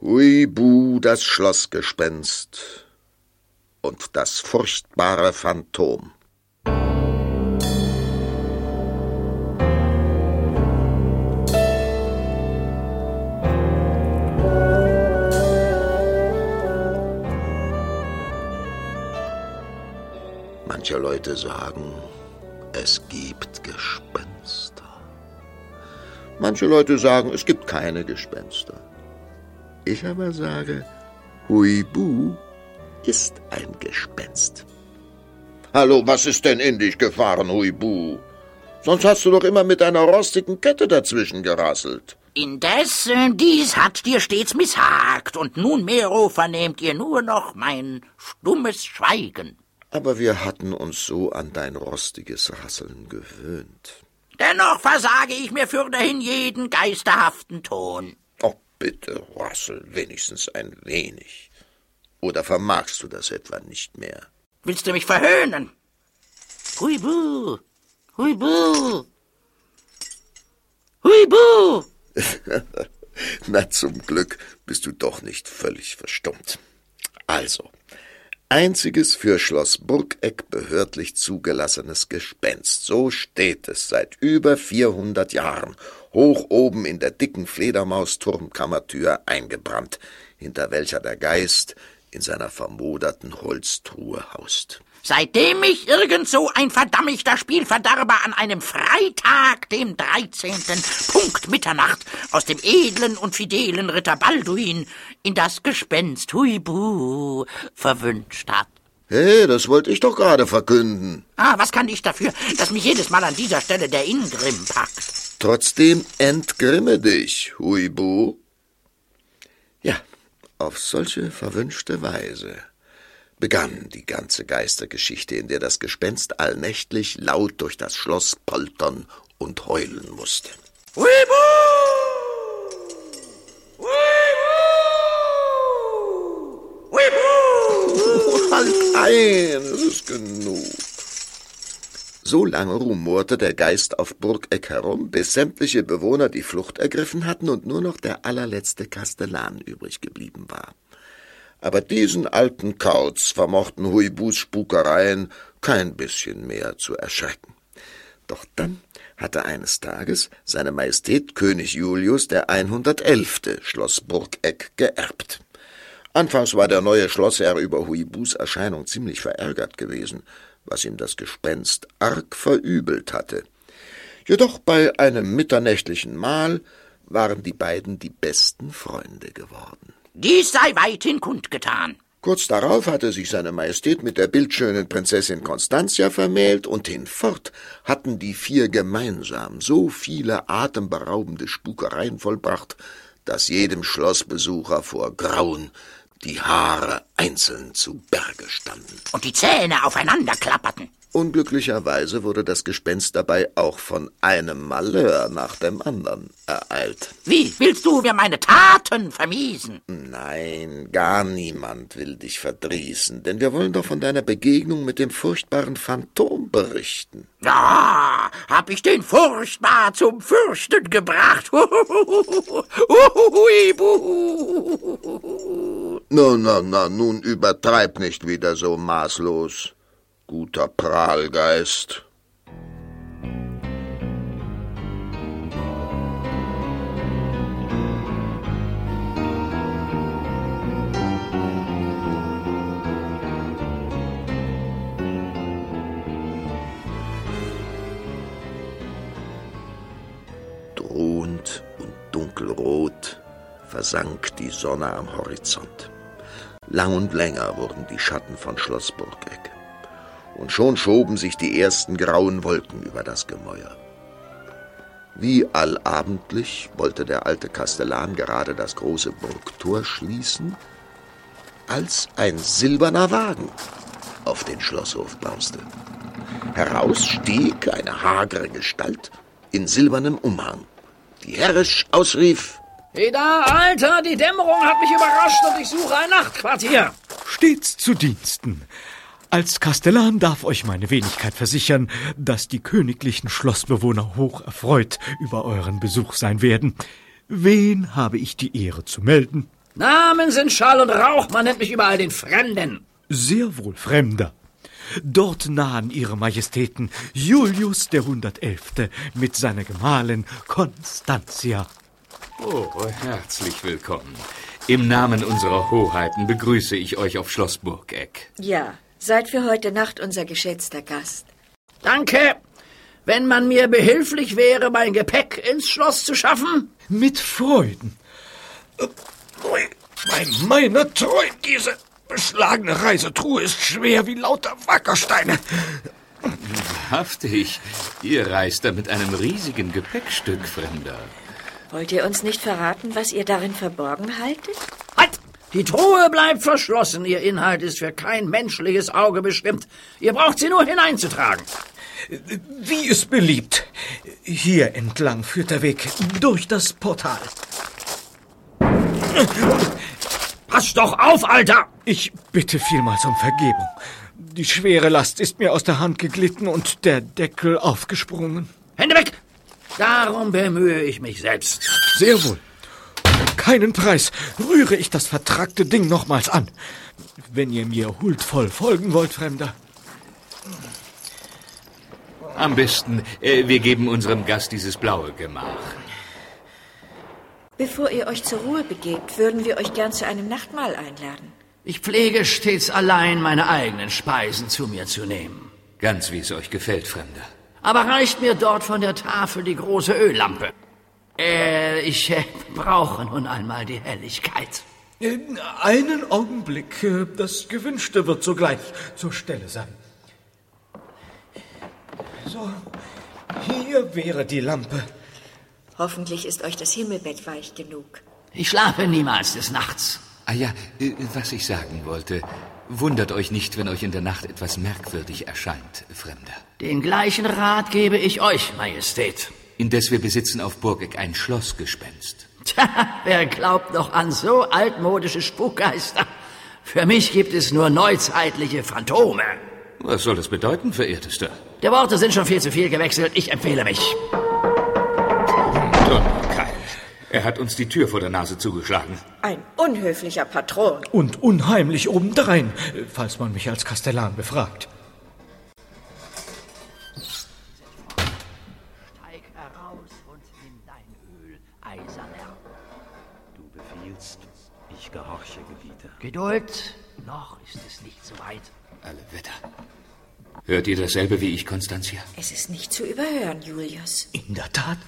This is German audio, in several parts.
Huibu, das Schlossgespenst und das furchtbare Phantom. Manche Leute sagen, es gibt Gespenster. Manche Leute sagen, es gibt keine Gespenster. Ich aber sage, Huibu ist ein Gespenst. Hallo, was ist denn in dich gefahren, Huibu? Sonst hast du doch immer mit einer rostigen Kette dazwischen gerasselt. Indessen, dies hat dir stets missagt, und nunmehr oh, vernehmt ihr nur noch mein stummes Schweigen. Aber wir hatten uns so an dein rostiges Rasseln gewöhnt. Dennoch versage ich mir fürderhin jeden geisterhaften Ton. Bitte, rassel wenigstens ein wenig. Oder vermagst du das etwa nicht mehr? Willst du mich verhöhnen? Huibu, huibu, huibu. Na, zum Glück bist du doch nicht völlig verstummt. Also, einziges für Schloss Burgeck behördlich zugelassenes Gespenst. So steht es seit über vierhundert Jahren, hoch oben in der dicken Fledermausturmkammertür eingebrannt, hinter welcher der Geist in seiner vermoderten Holztruhe haust. Seitdem mich irgend so ein verdammter Spielverderber an einem Freitag, dem 13. Punkt Mitternacht, aus dem edlen und fidelen Ritter Balduin in das Gespenst Huibu verwünscht hat. Hey, das wollte ich doch gerade verkünden. Ah, was kann ich dafür, dass mich jedes Mal an dieser Stelle der Ingrimm packt? Trotzdem entgrimme dich, Huibu. Ja, auf solche verwünschte Weise begann die ganze Geistergeschichte, in der das Gespenst allnächtlich laut durch das Schloss poltern und heulen musste. Huibu! Huibu! Huibu! Halt ein, es ist genug. So lange rumorte der Geist auf Burgeck herum, bis sämtliche Bewohner die Flucht ergriffen hatten und nur noch der allerletzte Kastellan übrig geblieben war. Aber diesen alten Kauz vermochten Huibus Spukereien kein bisschen mehr zu erschrecken. Doch dann hatte eines Tages seine Majestät König Julius der 111. Schloss Burgeck geerbt. Anfangs war der neue Schlossherr über Huibus Erscheinung ziemlich verärgert gewesen, was ihm das Gespenst arg verübelt hatte. Jedoch bei einem mitternächtlichen Mahl waren die beiden die besten Freunde geworden. Dies sei weithin kundgetan. Kurz darauf hatte sich seine Majestät mit der bildschönen Prinzessin Constantia vermählt, und hinfort hatten die vier gemeinsam so viele atemberaubende Spukereien vollbracht, dass jedem Schlossbesucher vor Grauen die Haare einzeln zu Berge standen. Und die Zähne aufeinander klapperten. Unglücklicherweise wurde das Gespenst dabei auch von einem Malheur nach dem anderen ereilt. Wie willst du mir meine Taten vermiesen? Nein, gar niemand will dich verdrießen, denn wir wollen doch von deiner Begegnung mit dem furchtbaren Phantom berichten. Ja, hab ich den furchtbar zum Fürchten gebracht. Na, na, na, nun übertreib nicht wieder so maßlos guter Prahlgeist. Drohend und dunkelrot versank die Sonne am Horizont. Lang und länger wurden die Schatten von Schloss Burgeck und schon schoben sich die ersten grauen Wolken über das Gemäuer. Wie allabendlich wollte der alte Kastellan gerade das große Burgtor schließen, als ein silberner Wagen auf den Schlosshof brauste. Heraus stieg eine hagere Gestalt in silbernem Umhang, die herrisch ausrief Heda, Alter, die Dämmerung hat mich überrascht und ich suche ein Nachtquartier. Stets zu Diensten. Als Kastellan darf euch meine Wenigkeit versichern, dass die königlichen Schlossbewohner hoch erfreut über euren Besuch sein werden. Wen habe ich die Ehre zu melden? Namen sind Schall und Rauch, man nennt mich überall den Fremden. Sehr wohl, Fremder. Dort nahen Ihre Majestäten Julius der Hundertelfte mit seiner Gemahlin Constantia. Oh, herzlich willkommen. Im Namen unserer Hoheiten begrüße ich euch auf Schloss Burgeck. Ja, seid für heute Nacht unser geschätzter Gast. Danke. Wenn man mir behilflich wäre, mein Gepäck ins Schloss zu schaffen? Mit Freuden. Bei meiner Treu, diese beschlagene Reisetruhe ist schwer wie lauter Wackersteine. Wahrhaftig, ihr reist da mit einem riesigen Gepäckstück, Fremder. Wollt ihr uns nicht verraten, was ihr darin verborgen haltet? Halt! Die Truhe bleibt verschlossen. Ihr Inhalt ist für kein menschliches Auge bestimmt. Ihr braucht sie nur hineinzutragen. Wie es beliebt. Hier entlang führt der Weg durch das Portal. Pass doch auf, Alter! Ich bitte vielmals um Vergebung. Die schwere Last ist mir aus der Hand geglitten und der Deckel aufgesprungen. Hände weg! Darum bemühe ich mich selbst. Sehr wohl. Keinen Preis rühre ich das vertrackte Ding nochmals an. Wenn ihr mir huldvoll folgen wollt, Fremder. Am besten, äh, wir geben unserem Gast dieses blaue Gemach. Bevor ihr euch zur Ruhe begebt, würden wir euch gern zu einem Nachtmahl einladen. Ich pflege stets allein meine eigenen Speisen zu mir zu nehmen. Ganz wie es euch gefällt, Fremder. Aber reicht mir dort von der Tafel die große Öllampe? Äh, ich äh, brauche nun einmal die Helligkeit. In einen Augenblick. äh, Das Gewünschte wird sogleich zur Stelle sein. So, hier wäre die Lampe. Hoffentlich ist euch das Himmelbett weich genug. Ich schlafe niemals des Nachts. Ah ja, äh, was ich sagen wollte. Wundert euch nicht, wenn euch in der Nacht etwas merkwürdig erscheint, Fremder. Den gleichen Rat gebe ich euch, Majestät. Indes wir besitzen auf Burgeck ein Schlossgespenst. Tja, wer glaubt noch an so altmodische Spukgeister? Für mich gibt es nur neuzeitliche Phantome. Was soll das bedeuten, verehrtester? Die Worte sind schon viel zu viel gewechselt. Ich empfehle mich. Donnerkeil. Er hat uns die Tür vor der Nase zugeschlagen. Ein unhöflicher Patron. Und unheimlich obendrein, falls man mich als Kastellan befragt. Geduld, noch ist es nicht so weit. Alle Wetter. Hört ihr dasselbe wie ich, Constantia? Es ist nicht zu überhören, Julius. In der Tat,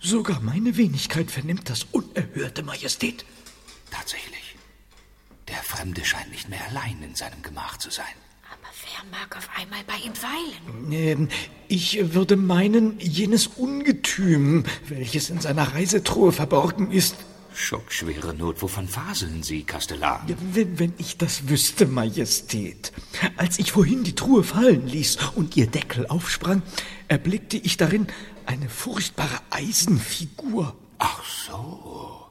sogar meine Wenigkeit vernimmt das unerhörte Majestät. Tatsächlich. Der Fremde scheint nicht mehr allein in seinem Gemach zu sein. Aber wer mag auf einmal bei ihm weilen? Ähm, ich würde meinen, jenes Ungetüm, welches in seiner Reisetruhe verborgen ist, Schockschwere Not, wovon faseln Sie, Kastellan? Ja, Wenn, wenn ich das wüsste, Majestät. Als ich vorhin die Truhe fallen ließ und ihr Deckel aufsprang, erblickte ich darin eine furchtbare Eisenfigur. Ach so.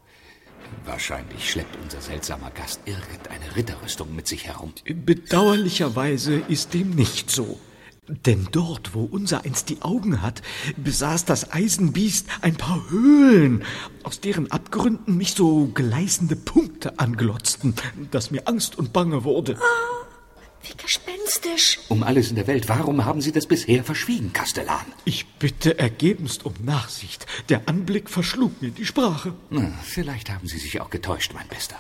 Wahrscheinlich schleppt unser seltsamer Gast irgendeine Ritterrüstung mit sich herum. Bedauerlicherweise ist dem nicht so. Denn dort, wo unser einst die Augen hat, besaß das Eisenbiest ein paar Höhlen, aus deren Abgründen mich so gleißende Punkte anglotzten, dass mir Angst und Bange wurde. Wie gespenstisch. Um alles in der Welt, warum haben Sie das bisher verschwiegen, Kastellan? Ich bitte ergebenst um Nachsicht. Der Anblick verschlug mir die Sprache. Na, vielleicht haben Sie sich auch getäuscht, mein Bester.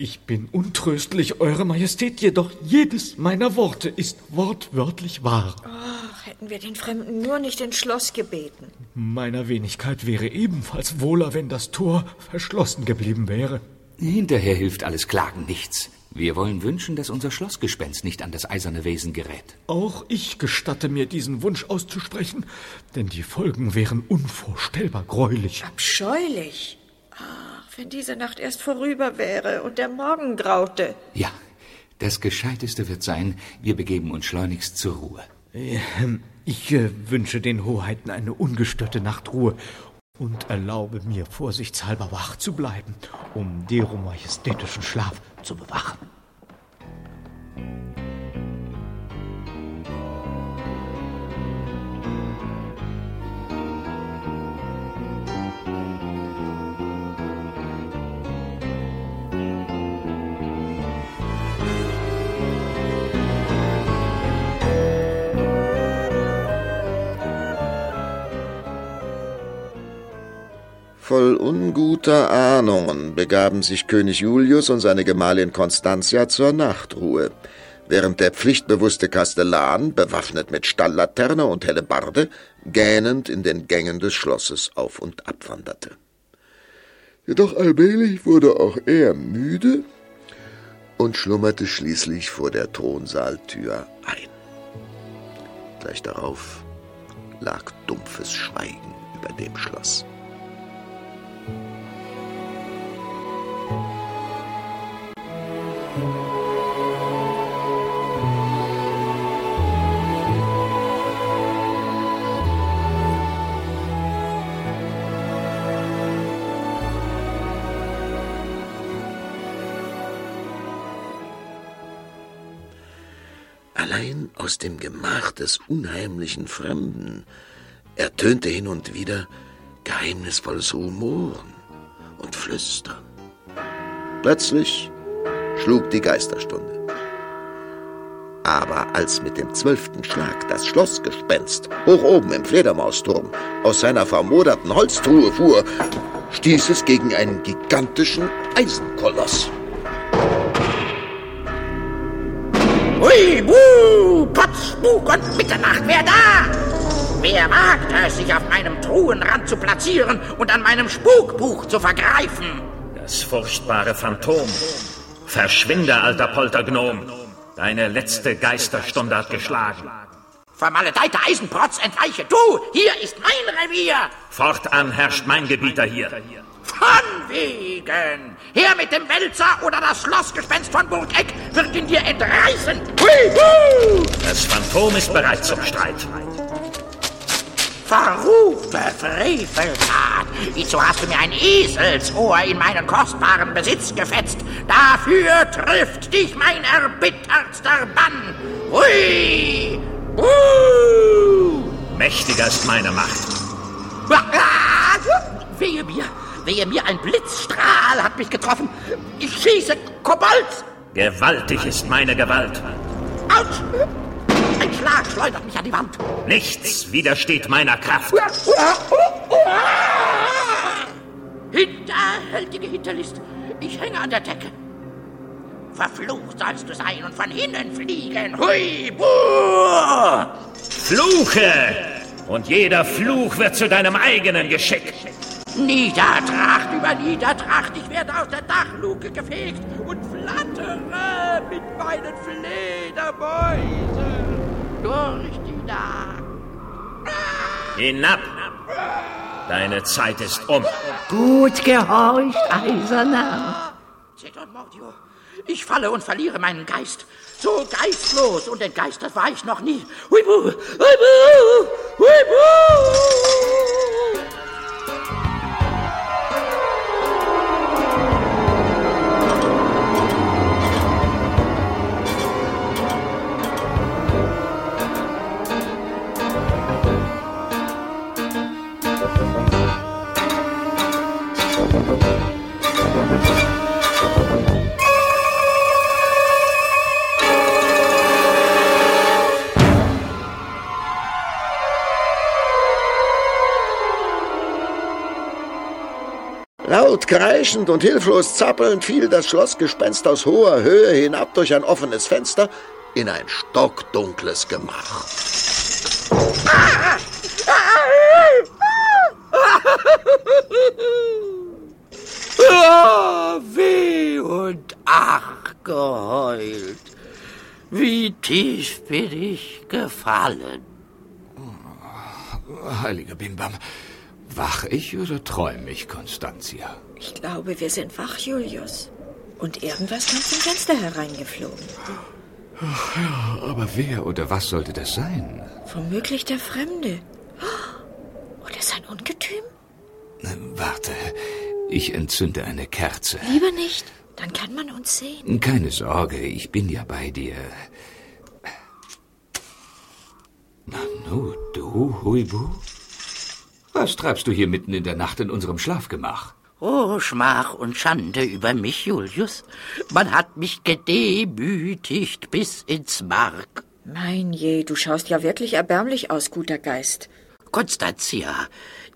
Ich bin untröstlich, Eure Majestät, jedoch jedes meiner Worte ist wortwörtlich wahr. Ach, hätten wir den Fremden nur nicht ins Schloss gebeten. Meiner Wenigkeit wäre ebenfalls wohler, wenn das Tor verschlossen geblieben wäre. Hinterher hilft alles Klagen nichts. Wir wollen wünschen, dass unser Schlossgespenst nicht an das eiserne Wesen gerät. Auch ich gestatte mir, diesen Wunsch auszusprechen, denn die Folgen wären unvorstellbar greulich. Abscheulich. Ach, wenn diese Nacht erst vorüber wäre und der Morgen graute. Ja, das Gescheiteste wird sein, wir begeben uns schleunigst zur Ruhe. Ähm, Ich äh, wünsche den Hoheiten eine ungestörte Nachtruhe und erlaube mir vorsichtshalber wach zu bleiben, um deren majestätischen Schlaf zu bewachen. Voll unguter Ahnungen begaben sich König Julius und seine Gemahlin Constantia zur Nachtruhe, während der pflichtbewusste Kastellan, bewaffnet mit Stalllaterne und Hellebarde, gähnend in den Gängen des Schlosses auf und abwanderte. Jedoch allmählich wurde auch er müde und schlummerte schließlich vor der Thronsaaltür ein. Gleich darauf lag dumpfes Schweigen über dem Schloss. Dem Gemach des unheimlichen Fremden ertönte hin und wieder geheimnisvolles Rumoren und Flüstern. Plötzlich schlug die Geisterstunde. Aber als mit dem zwölften Schlag das Schlossgespenst hoch oben im Fledermausturm aus seiner vermoderten Holztruhe fuhr, stieß es gegen einen gigantischen Eisenkoloss. Spuk und Mitternacht, wer da? Wer wagt es, sich auf meinem Truhenrand zu platzieren und an meinem Spukbuch zu vergreifen? Das furchtbare Phantom. Verschwinde, alter Poltergnom. Deine letzte Geisterstunde hat geschlagen. Vermaledeiter Eisenprotz, entweiche du! Hier ist mein Revier! Fortan herrscht mein Gebieter hier. Von wegen! Her mit dem Wälzer oder das Schlossgespenst von Burgeck wird ihn dir entreißen! Hui, hu! Das Phantom ist bereit zum Streit. Verruchte Freveltat! Wieso hast du mir ein Eselsohr in meinen kostbaren Besitz gefetzt? Dafür trifft dich mein erbittertster Bann! Hui! Uh! Mächtiger ist meine Macht. Wehe mir, wehe mir, ein Blitzstrahl hat mich getroffen. Ich schieße Kobold. Gewaltig ist meine Gewalt. Autsch! Ein Schlag schleudert mich an die Wand. Nichts widersteht meiner Kraft. Hinterhältige Hinterlist. Ich hänge an der Decke. Verflucht sollst du sein und von hinnen fliegen. Hui, buh! Fluche! Und jeder Fluch wird zu deinem eigenen Geschick. Niedertracht über Niedertracht, ich werde aus der Dachluke gefegt und flattere mit meinen Fledermäusen durch die Nacht. Hinab! Deine Zeit ist um. Gut gehorcht, Eiserner. Zeton Mordio, ich falle und verliere meinen Geist. So geistlos und entgeistert war ich noch nie. Huibu, huibu, huibu. Kreischend und hilflos zappelnd fiel das Schlossgespenst aus hoher Höhe hinab durch ein offenes Fenster in ein stockdunkles Gemach. Ah, weh und ach geheult. Wie tief bin ich gefallen. Heiliger Bimbam, wach ich oder träume ich, Constantia? Ich glaube, wir sind wach, Julius. Und irgendwas kam zum Fenster hereingeflogen. Aber wer oder was sollte das sein? Womöglich der Fremde. Oder sein Ungetüm? Na, Warte, ich entzünde eine Kerze. Lieber nicht, dann kann man uns sehen. Keine Sorge, ich bin ja bei dir. Nanu, du, Huibu? Was treibst du hier mitten in der Nacht in unserem Schlafgemach? Oh, Schmach und Schande über mich, Julius. Man hat mich gedemütigt bis ins Mark. Mein je, du schaust ja wirklich erbärmlich aus, guter Geist. Konstantia,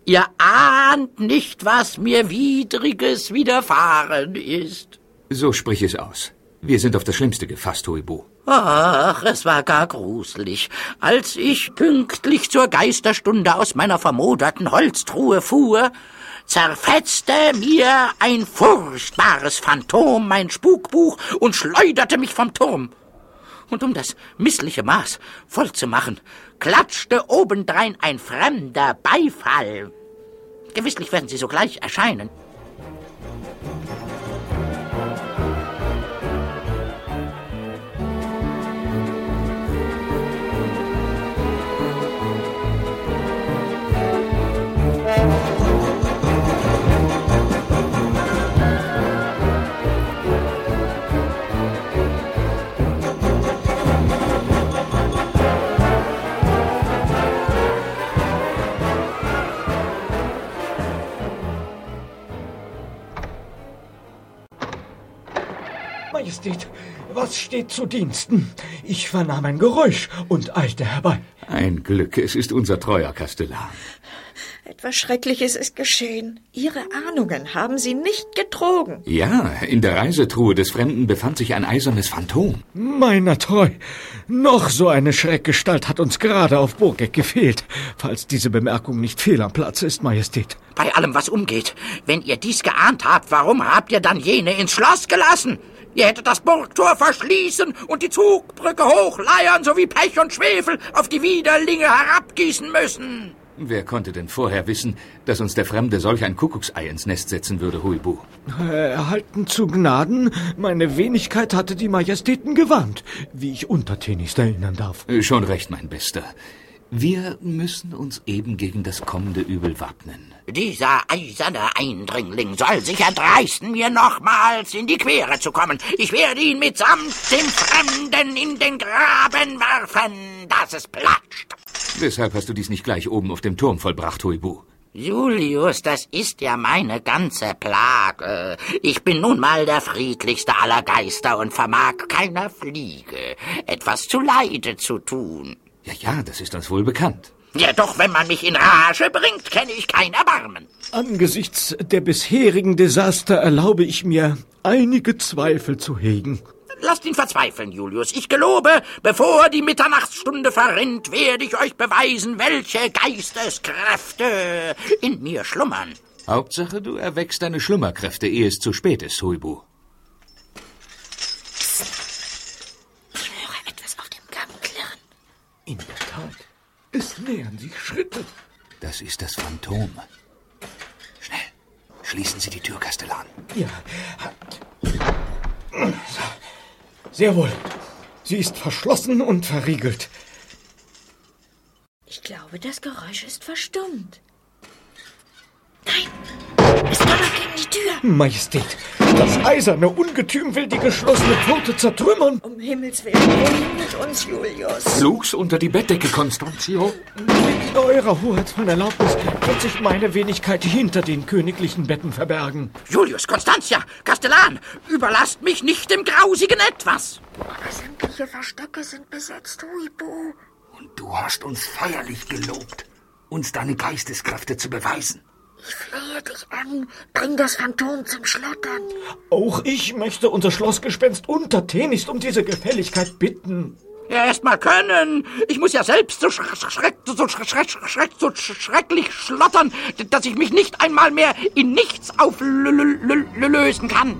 Ihr ahnt nicht, was mir Widriges widerfahren ist. So sprich es aus. Wir sind auf das Schlimmste gefasst, Huibu. Ach, es war gar gruselig, als ich pünktlich zur Geisterstunde aus meiner vermoderten Holztruhe fuhr, zerfetzte mir ein furchtbares Phantom mein Spukbuch und schleuderte mich vom Turm. Und um das missliche Maß voll zu machen, klatschte obendrein ein fremder Beifall. Gewisslich werden sie sogleich erscheinen. Majestät, was steht zu Diensten? Ich vernahm ein Geräusch und eilte herbei. Ein Glück, es ist unser treuer Kastellan. Etwas Schreckliches ist geschehen. Ihre Ahnungen haben Sie nicht getrogen. Ja, in der Reisetruhe des Fremden befand sich ein eisernes Phantom. Meiner treu. Noch so eine Schreckgestalt hat uns gerade auf Burgeck gefehlt, falls diese Bemerkung nicht fehl am Platze ist, Majestät. Bei allem, was umgeht, wenn ihr dies geahnt habt, warum habt ihr dann jene ins Schloss gelassen? Ihr hättet das Burgtor verschließen und die Zugbrücke hochleiern sowie Pech und Schwefel auf die Widerlinge herabgießen müssen. Wer konnte denn vorher wissen, dass uns der Fremde solch ein Kuckucksei ins Nest setzen würde, Huibu? Erhalten zu Gnaden, meine Wenigkeit hatte die Majestäten gewarnt, wie ich untertänigst erinnern darf. Äh, Schon recht, mein Bester. Wir müssen uns eben gegen das kommende Übel wappnen. Dieser eiserne Eindringling soll sich erdreisten, mir nochmals in die Quere zu kommen. Ich werde ihn mitsamt dem Fremden in den Graben werfen, dass es platscht. Weshalb hast du dies nicht gleich oben auf dem Turm vollbracht, Huibu? Julius, das ist ja meine ganze Plage. Ich bin nun mal der friedlichste aller Geister und vermag keiner Fliege etwas zu Leide zu tun. Ja, ja, das ist uns wohl bekannt. Ja, doch wenn man mich in Rage bringt, kenne ich kein Erbarmen. Angesichts der bisherigen Desaster erlaube ich mir, einige Zweifel zu hegen. Lasst ihn verzweifeln, Julius. Ich gelobe, bevor die Mitternachtsstunde verrinnt, werde ich euch beweisen, welche Geisteskräfte in mir schlummern. Hauptsache, du erweckst deine Schlummerkräfte, ehe es zu spät ist, Huibu. Ich höre etwas auf dem Gang klirren. In der Tat, es nähern sich Schritte. Das ist das Phantom. Schnell, schließen Sie die Tür, Kastellan. Ja. So. Sehr wohl. Sie ist verschlossen und verriegelt. Ich glaube, das Geräusch ist verstummt. Nein, es donnert gegen die Tür. Majestät, das eiserne Ungetüm will die geschlossene Pforte zertrümmern. Um Himmels Willen, wohin mit uns, Julius? Flugs unter die Bettdecke, Konstantio. Mit eurer hoheitsvollen Erlaubnis wird sich meine Wenigkeit hinter den königlichen Betten verbergen. Julius, Constantia, Kastellan, überlasst mich nicht dem grausigen Etwas. Aber sämtliche Verstecke sind besetzt, Huibu. Und du hast uns feierlich gelobt, uns deine Geisteskräfte zu beweisen. Ich flehe dich an, bring das Phantom zum Schlottern. Auch ich möchte unser Schlossgespenst untertänigst um diese Gefälligkeit bitten. Ja, erst mal können. Ich muss ja selbst so, schreck, so, schreck, schreck, so schrecklich schlottern, dass ich mich nicht einmal mehr in nichts auflösen kann.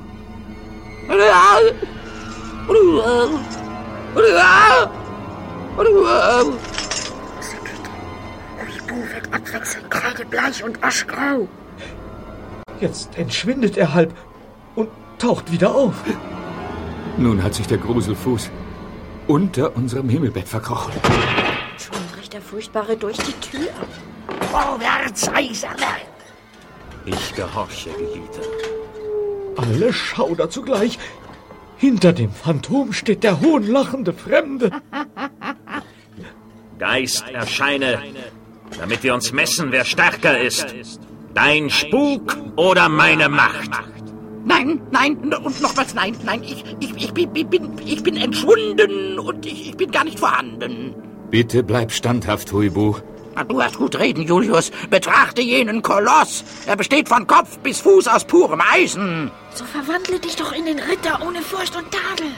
Huibu wird abwechselnd kreidebleich und aschgrau. Jetzt entschwindet er halb und taucht wieder auf. Nun hat sich der Gruselfuß unter unserem Himmelbett verkrochen. Schon bricht der Furchtbare durch die Tür. Vorwärts, Eiserne! Ich gehorche, Geliebter. Alle Schauder zugleich. Hinter dem Phantom steht der hohnlachende Fremde. Geist, erscheine, damit wir uns messen, wer stärker ist. Dein Spuk oder meine Macht? Nein, nein, und nochmals nein, nein, ich, ich, ich, bin, ich bin, ich bin entschwunden und ich, ich bin gar nicht vorhanden. Bitte bleib standhaft, Huibu. Du hast gut reden, Julius. Betrachte jenen Koloss. Er besteht von Kopf bis Fuß aus purem Eisen. So verwandle dich doch in den Ritter ohne Furcht und Tadel.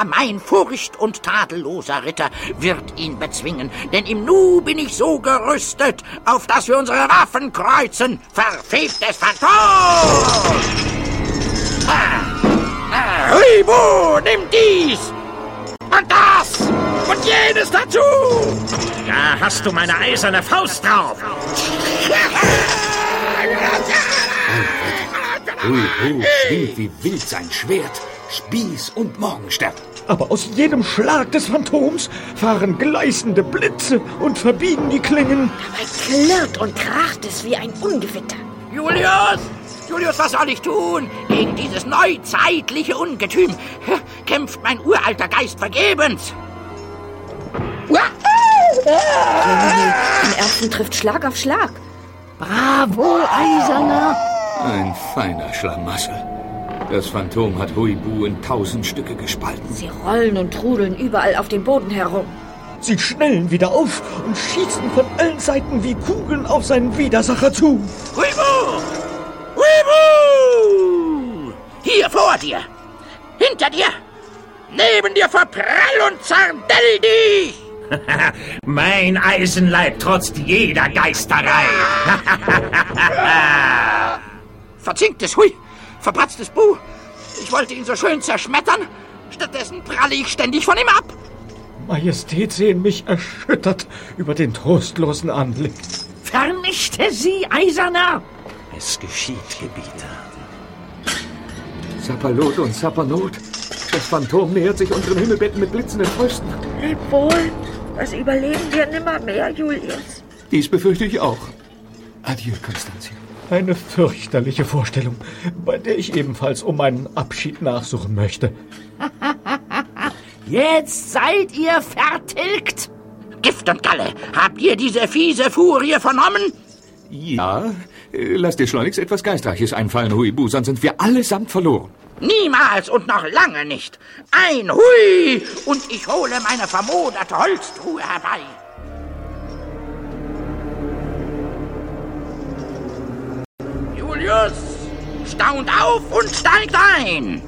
Ja, mein furcht- und tadelloser Ritter wird ihn bezwingen, denn im Nu bin ich so gerüstet, auf dass wir unsere Waffen kreuzen. Verfebtes Phantom! Huibu, nimm dies! Und das! Und jenes dazu! Da hast du meine eiserne Faust drauf. Huibu schwingt wie wild sein Schwert, Spieß und Morgenstern. Aber aus jedem Schlag des Phantoms fahren gleißende Blitze und verbiegen die Klingen. Dabei klirrt und kracht es wie ein Ungewitter. Julius! Julius, was soll ich tun? Gegen dieses neuzeitliche Ungetüm kämpft mein uralter Geist vergebens. Ein Erbsen trifft Schlag auf Schlag. Bravo, Eiserner! Ein feiner Schlamassel. Das Phantom hat Huibu in tausend Stücke gespalten. Sie rollen und trudeln überall auf dem Boden herum. Sie schnellen wieder auf und schießen von allen Seiten wie Kugeln auf seinen Widersacher zu. Huibu! Huibu! Hier vor dir! Hinter dir! Neben dir verprall und zerdell dich! Mein Eisenleib trotzt jeder Geisterei. Verzinktes Hui! Verpratztes Bu! Ich wollte ihn so schön zerschmettern, stattdessen pralle ich ständig von ihm ab! Majestät sehen mich erschüttert über den trostlosen Anblick. Vernichte sie, Eiserner! Es geschieht, Gebieter. Sapperlot und Sapperlot. Das Phantom nähert sich unseren Himmelbetten mit blitzenden Fäusten. Leb wohl. Das überleben wir nimmermehr, Julius. Dies befürchte ich auch. Adieu, Constantia. Eine fürchterliche Vorstellung, bei der ich ebenfalls um meinen Abschied nachsuchen möchte. Jetzt seid ihr vertilgt! Gift und Galle, habt ihr diese fiese Furie vernommen? Ja, äh, lass dir schleunigst etwas Geistreiches einfallen, Huibu, sonst sind wir allesamt verloren. Niemals und noch lange nicht. Ein Hui und ich hole meine vermoderte Holztruhe herbei. Julius staunt auf und steigt ein.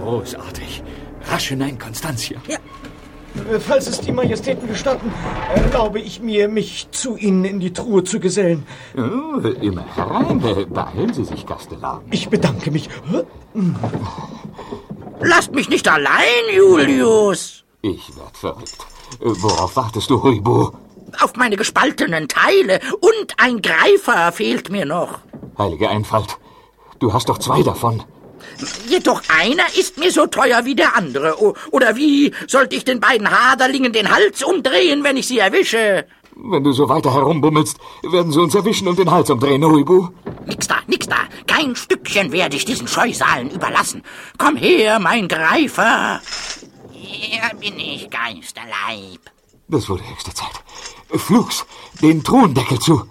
Großartig. Rasch hinein, Constantia. Ja, Äh, Falls es die Majestäten gestatten, erlaube ich mir, mich zu Ihnen in die Truhe zu gesellen. Oh, immer herein. Beeilen Sie sich, Gastelar. Ich bedanke mich. lasst mich nicht allein, Julius. Ich werd verrückt. Äh, Worauf wartest du, Huibu? Auf meine gespaltenen Teile und ein Greifer fehlt mir noch. Heilige Einfalt. Du hast doch zwei davon. Jedoch einer ist mir so teuer wie der andere. O- Oder wie sollte ich den beiden Haderlingen den Hals umdrehen, wenn ich sie erwische? Wenn du so weiter herumbummelst, werden sie uns erwischen und den Hals umdrehen, Huibu. Nix da, nix da. Kein Stückchen werde ich diesen Scheusalen überlassen. Komm her, mein Greifer. Hier bin ich, Geisterleib. Das wurde höchste Zeit. Flugs, den Truhendeckel zu.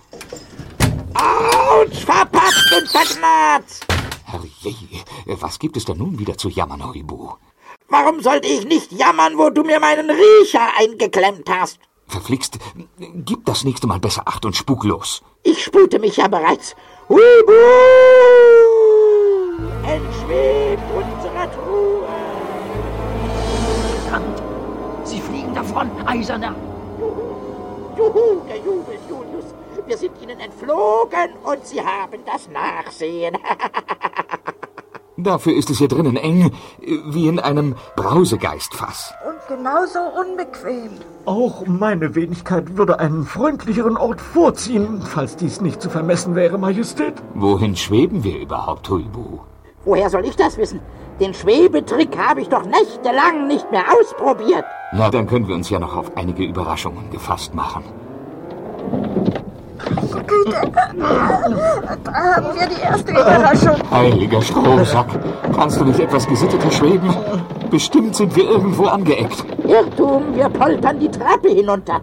Autsch, verpasst und verknarzt. Herrje, was gibt es denn nun wieder zu jammern, Huibu? Warum sollte ich nicht jammern, wo du mir meinen Riecher eingeklemmt hast? Verflixt, gib das nächste Mal besser Acht und spuk los. Ich spute mich ja bereits. Huibu! Entschwebt unserer Truhe. Verdammt! Sie fliegen davon, Eiserner! Juhu, der Jubel, Julius. Wir sind ihnen entflogen und sie haben das Nachsehen. Dafür ist es hier drinnen eng, wie in einem Brausegeistfass. Und genauso unbequem. Auch meine Wenigkeit würde einen freundlicheren Ort vorziehen, falls dies nicht zu vermessen wäre, Majestät. Wohin schweben wir überhaupt, Huibu? Woher soll ich das wissen? Den Schwebetrick habe ich doch nächtelang nicht mehr ausprobiert. Na, dann können wir uns ja noch auf einige Überraschungen gefasst machen. Da haben wir die erste Überraschung. Heiliger Strohsack, kannst du nicht etwas gesitteter schweben? Bestimmt sind wir irgendwo angeeckt. Irrtum, wir poltern die Treppe hinunter.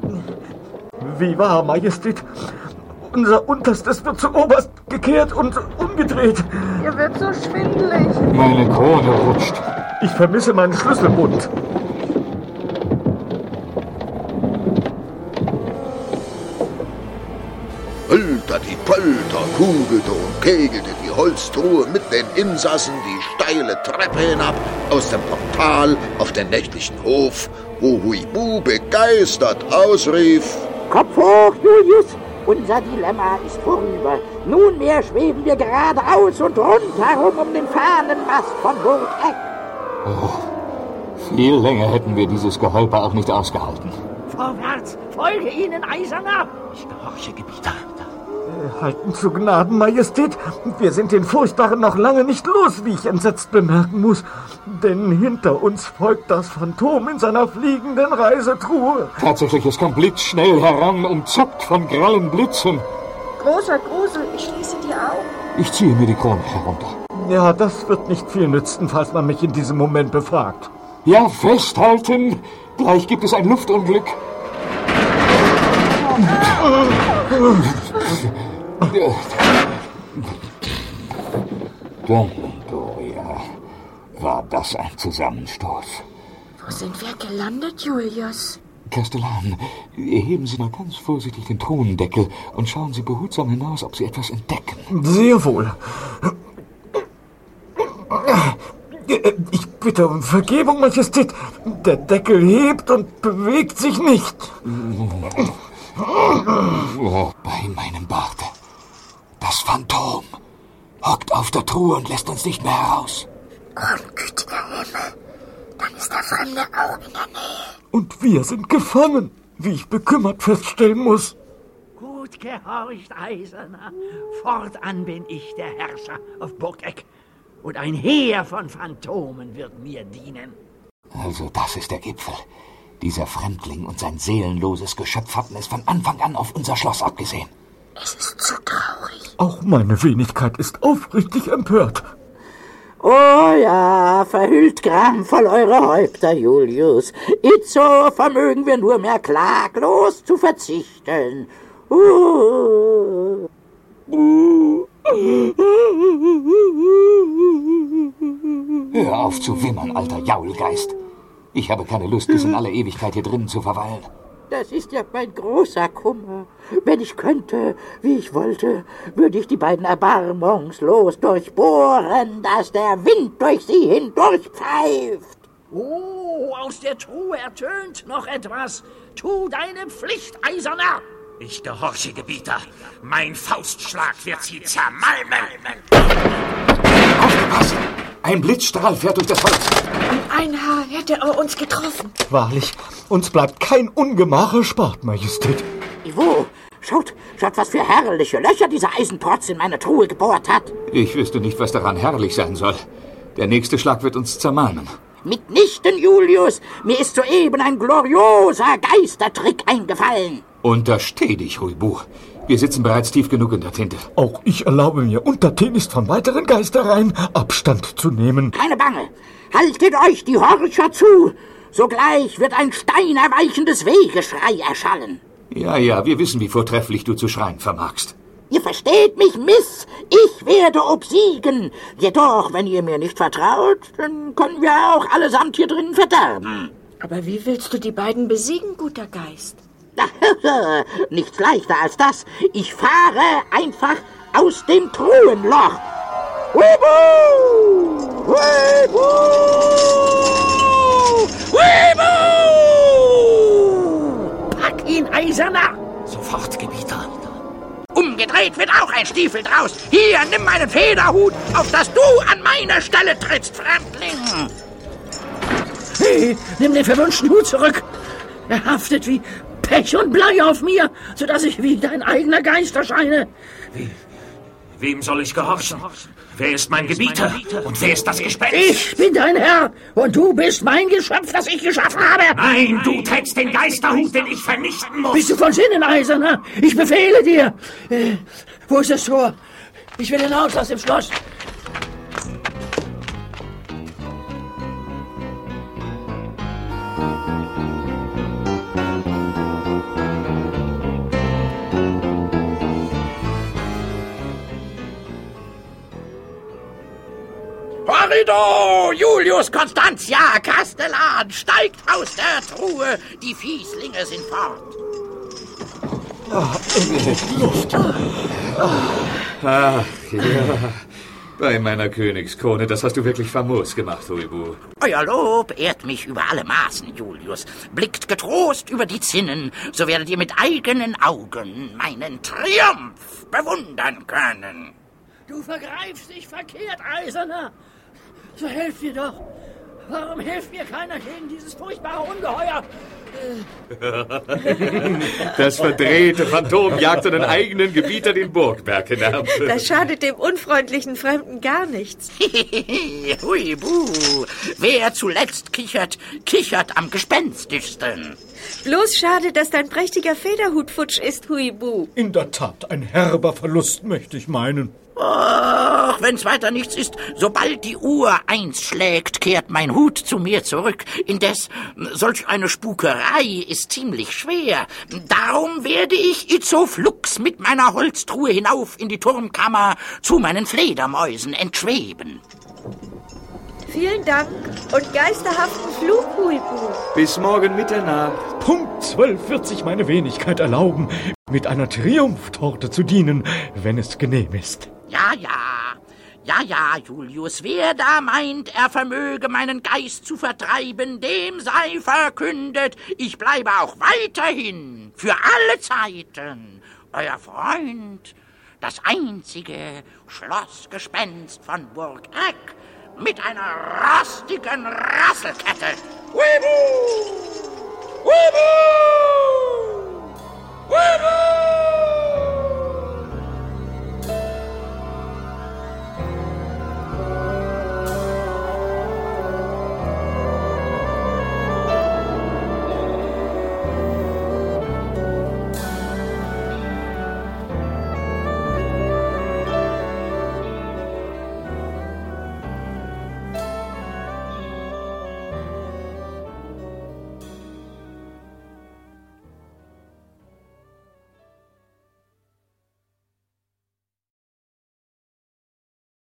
Wie wahr, Majestät? Unser Unterstes wird zu Oberst gekehrt und umgedreht. Mir wird so schwindelig. Meine Krone rutscht. Ich vermisse meinen Schlüsselbund. Polter kugelte und kegelte die Holztruhe mit den Insassen die steile Treppe hinab aus dem Portal auf den nächtlichen Hof, wo Huibu begeistert ausrief: Kopf hoch, Julius! Unser Dilemma ist vorüber. Nunmehr schweben wir geradeaus und rundherum um den Fahnenmast von Burg Eck. Oh, viel länger hätten wir dieses Geholper auch nicht ausgehalten. Vorwärts! Folge ihnen, Eiserner! Ich gehorche, Gebieter. Halten zu Gnaden, Majestät. Wir sind den Furchtbaren noch lange nicht los, wie ich entsetzt bemerken muss. Denn hinter uns folgt das Phantom in seiner fliegenden Reisetruhe. Tatsächlich, es kommt blitzschnell heran, umzuckt von grellen Blitzen. Großer Grusel, ich schließe die Augen. Ich ziehe mir die Krone herunter. Ja, das wird nicht viel nützen, falls man mich in diesem Moment befragt. Ja, festhalten! Gleich gibt es ein Luftunglück. Doria, war das ein Zusammenstoß? Wo sind wir gelandet, Julius? Kastellan, heben Sie mal ganz vorsichtig den Thronendeckel und schauen Sie behutsam hinaus, ob Sie etwas entdecken. Sehr wohl. Ich bitte um Vergebung, Majestät. Der Deckel hebt und bewegt sich nicht. Oh, bei meinem Barte. Das Phantom hockt auf der Truhe und lässt uns nicht mehr heraus. Gütiger Himmel, dann ist der Fremde auch in der Nähe. Und wir sind gefangen, wie ich bekümmert feststellen muss. Gut gehorcht, Eiserner. Fortan bin ich der Herrscher auf Burgeck. Und ein Heer von Phantomen wird mir dienen. Also das ist der Gipfel. Dieser Fremdling und sein seelenloses Geschöpf hatten es von Anfang an auf unser Schloss abgesehen. Es ist zu traurig. Auch meine Wenigkeit ist aufrichtig empört. Oh ja, verhüllt gramvoll eure Häupter, Julius. Itzo vermögen wir nur mehr klaglos zu verzichten. Uh. Hör auf zu wimmern, alter Jaulgeist. Ich habe keine Lust, bis in alle Ewigkeit hier drinnen zu verweilen. Das ist ja mein großer Kummer. Wenn ich könnte, wie ich wollte, würde ich die beiden erbarmungslos durchbohren, dass der Wind durch sie hindurch pfeift. Oh, aus der Truhe ertönt noch etwas. Tu deine Pflicht, Eiserner. Ich gehorche, Gebieter. Mein Faustschlag wird sie zermalmen. Aufgepasst! Ein Blitzstrahl fährt durch das Holz. Ein Haar hätte er uns getroffen. Wahrlich, uns bleibt kein Ungemach erspart, Majestät. Wo? Schaut, schaut, was für herrliche Löcher dieser Eisentrotz in meine Truhe gebohrt hat. Ich wüsste nicht, was daran herrlich sein soll. Der nächste Schlag wird uns zermalmen. Mitnichten, Julius. Mir ist soeben ein glorioser Geistertrick eingefallen. Untersteh dich, Huibu. Wir sitzen bereits tief genug in der Tinte. Auch ich erlaube mir untertänigst von weiteren Geistereien Abstand zu nehmen. Keine Bange. Haltet euch die Horcher zu. Sogleich wird ein steinerweichendes Wehgeschrei erschallen. Ja, ja, wir wissen, wie vortrefflich du zu schreien vermagst. Ihr versteht mich, Miss. Ich werde obsiegen. Jedoch, wenn ihr mir nicht vertraut, dann können wir auch allesamt hier drinnen verderben. Aber wie willst du die beiden besiegen, guter Geist? Nichts leichter als das. Ich fahre einfach aus dem Truhenloch. Huibu! Huibu! Huibu! Pack ihn, Eiserner. Sofort, Gebieter. Umgedreht wird auch ein Stiefel draus. Hier, nimm meinen Federhut, auf dass du an meine Stelle trittst, Fremdling. Hey, nimm den verwünschten Hut zurück. Er haftet wie Pech und Blei auf mir, sodass ich wie dein eigener Geist erscheine. Wem soll ich gehorchen? Wer ist mein Gebieter? Und wer ist das Gespenst? Ich bin dein Herr und du bist mein Geschöpf, das ich geschaffen habe. Nein, du trägst den Geisterhut, den ich vernichten muss. Bist du von Sinnen, Eiserner? Ich befehle dir. Äh, wo ist das Tor? Ich will hinaus aus dem Schloss. Horrido! Julius Constantia, Kastellan, steigt aus der Truhe. Die Fieslinge sind fort. Luft. Ach, ja. Bei meiner Königskrone, das hast du wirklich famos gemacht, Huibu. Euer Lob ehrt mich über alle Maßen, Julius. Blickt getrost über die Zinnen, so werdet ihr mit eigenen Augen meinen Triumph bewundern können. Du vergreifst dich verkehrt, Eiserner. So helf dir doch. Warum hilft mir keiner gegen dieses furchtbare Ungeheuer? Das verdrehte Phantom jagt seinen eigenen Gebieter den Burgberg hinab. Das schadet dem unfreundlichen Fremden gar nichts. Huibu, wer zuletzt kichert, kichert am gespenstischsten. Bloß schade, dass dein prächtiger Federhut futsch ist, Huibu. In der Tat, ein herber Verlust, möchte ich meinen. Ach, wenn's weiter nichts ist, sobald die Uhr eins schlägt, kehrt mein Hut zu mir zurück. Indes, solch eine Spukerei ist ziemlich schwer. Darum werde ich itso flux mit meiner Holztruhe hinauf in die Turmkammer zu meinen Fledermäusen entschweben. Vielen Dank und geisterhaften Flug, Huibu. Bis morgen Mitternacht. Punkt zwölf wird sich meine Wenigkeit erlauben, mit einer Triumphtorte zu dienen, wenn es genehm ist. Ja, ja. Ja, ja, Julius, wer da meint, er vermöge meinen Geist zu vertreiben, dem sei verkündet, ich bleibe auch weiterhin, für alle Zeiten, euer Freund, das einzige Schlossgespenst von Burg Eck mit einer rostigen Rasselkette. Wibu! Wibu! Wibu!